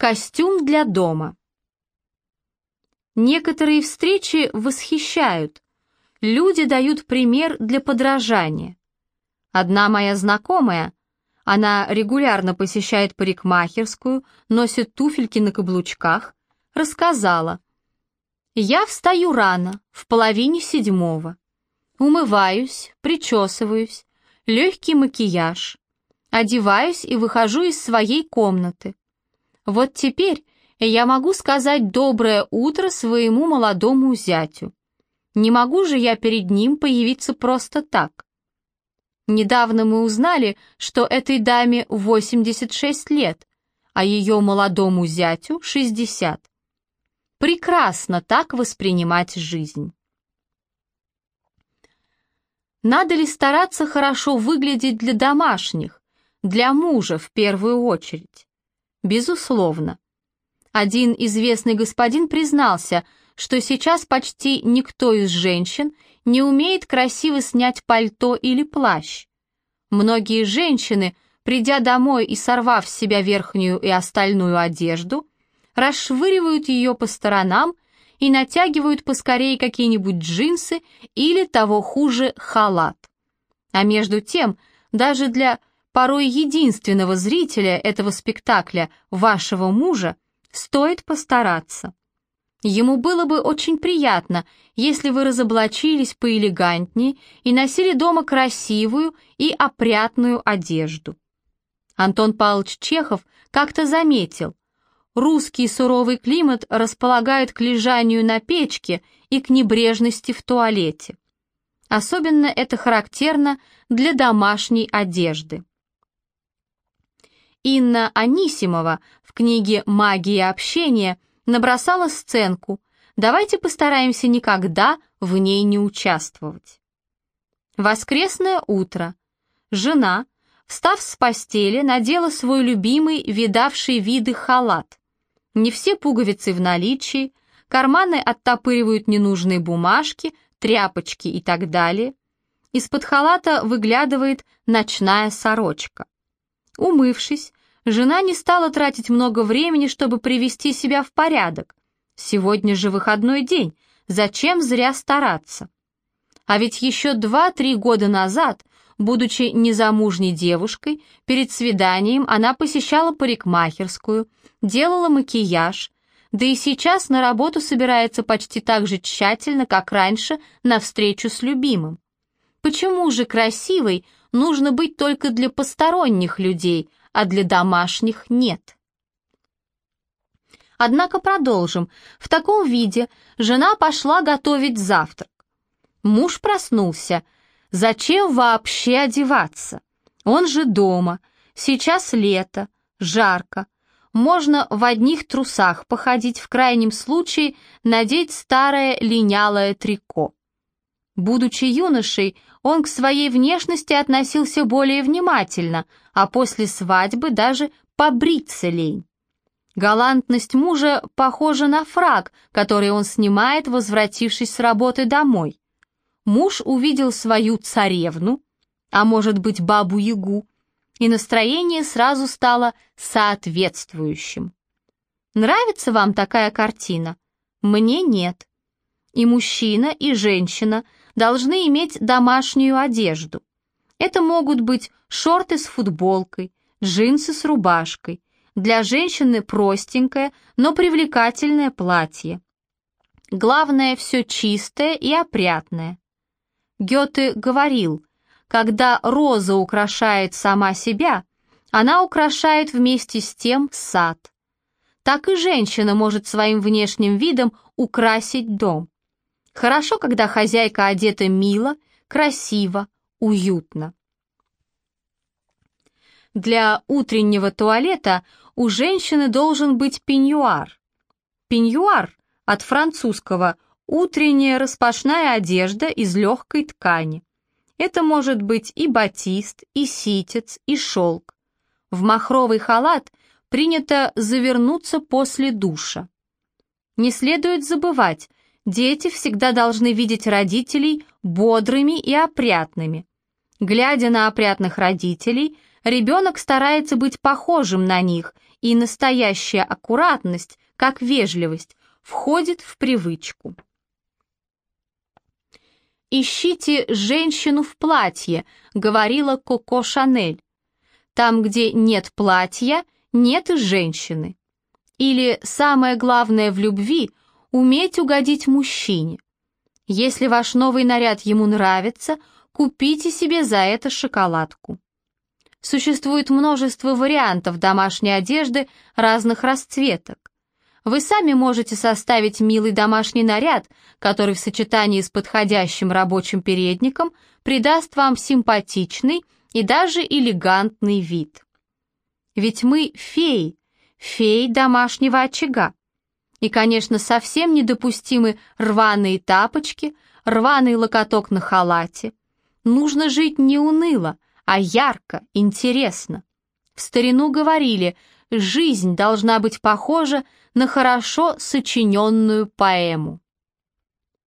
Костюм для дома. Некоторые встречи восхищают. Люди дают пример для подражания. Одна моя знакомая, она регулярно посещает парикмахерскую, носит туфельки на каблучках, рассказала. «Я встаю рано, в половине седьмого. Умываюсь, причесываюсь, легкий макияж. Одеваюсь и выхожу из своей комнаты. Вот теперь я могу сказать доброе утро своему молодому зятю. Не могу же я перед ним появиться просто так. Недавно мы узнали, что этой даме 86 лет, а ее молодому зятю 60. Прекрасно так воспринимать жизнь. Надо ли стараться хорошо выглядеть для домашних, для мужа в первую очередь? Безусловно. Один известный господин признался, что сейчас почти никто из женщин не умеет красиво снять пальто или плащ. Многие женщины, придя домой и сорвав с себя верхнюю и остальную одежду, расшвыривают ее по сторонам и натягивают поскорее какие-нибудь джинсы или, того хуже, халат. А между тем, даже для порой единственного зрителя этого спектакля, вашего мужа, стоит постараться. Ему было бы очень приятно, если вы разоблачились поэлегантнее и носили дома красивую и опрятную одежду. Антон Павлович Чехов как-то заметил, русский суровый климат располагает к лежанию на печке и к небрежности в туалете. Особенно это характерно для домашней одежды. Инна Анисимова в книге «Магия общения» набросала сценку «Давайте постараемся никогда в ней не участвовать». Воскресное утро. Жена, встав с постели, надела свой любимый, видавший виды халат. Не все пуговицы в наличии, карманы оттопыривают ненужные бумажки, тряпочки и так далее. Из-под халата выглядывает ночная сорочка. Умывшись, жена не стала тратить много времени, чтобы привести себя в порядок. Сегодня же выходной день, зачем зря стараться? А ведь еще два-три года назад, будучи незамужней девушкой, перед свиданием она посещала парикмахерскую, делала макияж, да и сейчас на работу собирается почти так же тщательно, как раньше на встречу с любимым. Почему же красивой нужно быть только для посторонних людей, а для домашних нет? Однако продолжим. В таком виде жена пошла готовить завтрак. Муж проснулся. Зачем вообще одеваться? Он же дома. Сейчас лето, жарко. Можно в одних трусах походить, в крайнем случае надеть старое линялое трико. Будучи юношей, он к своей внешности относился более внимательно, а после свадьбы даже побриться лень. Галантность мужа похожа на фраг, который он снимает, возвратившись с работы домой. Муж увидел свою царевну, а может быть бабу-ягу, и настроение сразу стало соответствующим. Нравится вам такая картина? Мне нет. И мужчина, и женщина должны иметь домашнюю одежду. Это могут быть шорты с футболкой, джинсы с рубашкой, для женщины простенькое, но привлекательное платье. Главное все чистое и опрятное. Гёте говорил, когда роза украшает сама себя, она украшает вместе с тем сад. Так и женщина может своим внешним видом украсить дом. Хорошо, когда хозяйка одета мило, красиво, уютно. Для утреннего туалета у женщины должен быть пеньюар. Пеньюар от французского «утренняя распашная одежда из легкой ткани». Это может быть и батист, и ситец, и шелк. В махровый халат принято завернуться после душа. Не следует забывать, Дети всегда должны видеть родителей бодрыми и опрятными. Глядя на опрятных родителей, ребенок старается быть похожим на них, и настоящая аккуратность, как вежливость, входит в привычку. «Ищите женщину в платье», — говорила Коко Шанель. «Там, где нет платья, нет и женщины». Или самое главное в любви — уметь угодить мужчине. Если ваш новый наряд ему нравится, купите себе за это шоколадку. Существует множество вариантов домашней одежды разных расцветок. Вы сами можете составить милый домашний наряд, который в сочетании с подходящим рабочим передником придаст вам симпатичный и даже элегантный вид. Ведь мы феи, феи домашнего очага. И, конечно, совсем недопустимы рваные тапочки, рваный локоток на халате. Нужно жить не уныло, а ярко, интересно. В старину говорили, жизнь должна быть похожа на хорошо сочиненную поэму.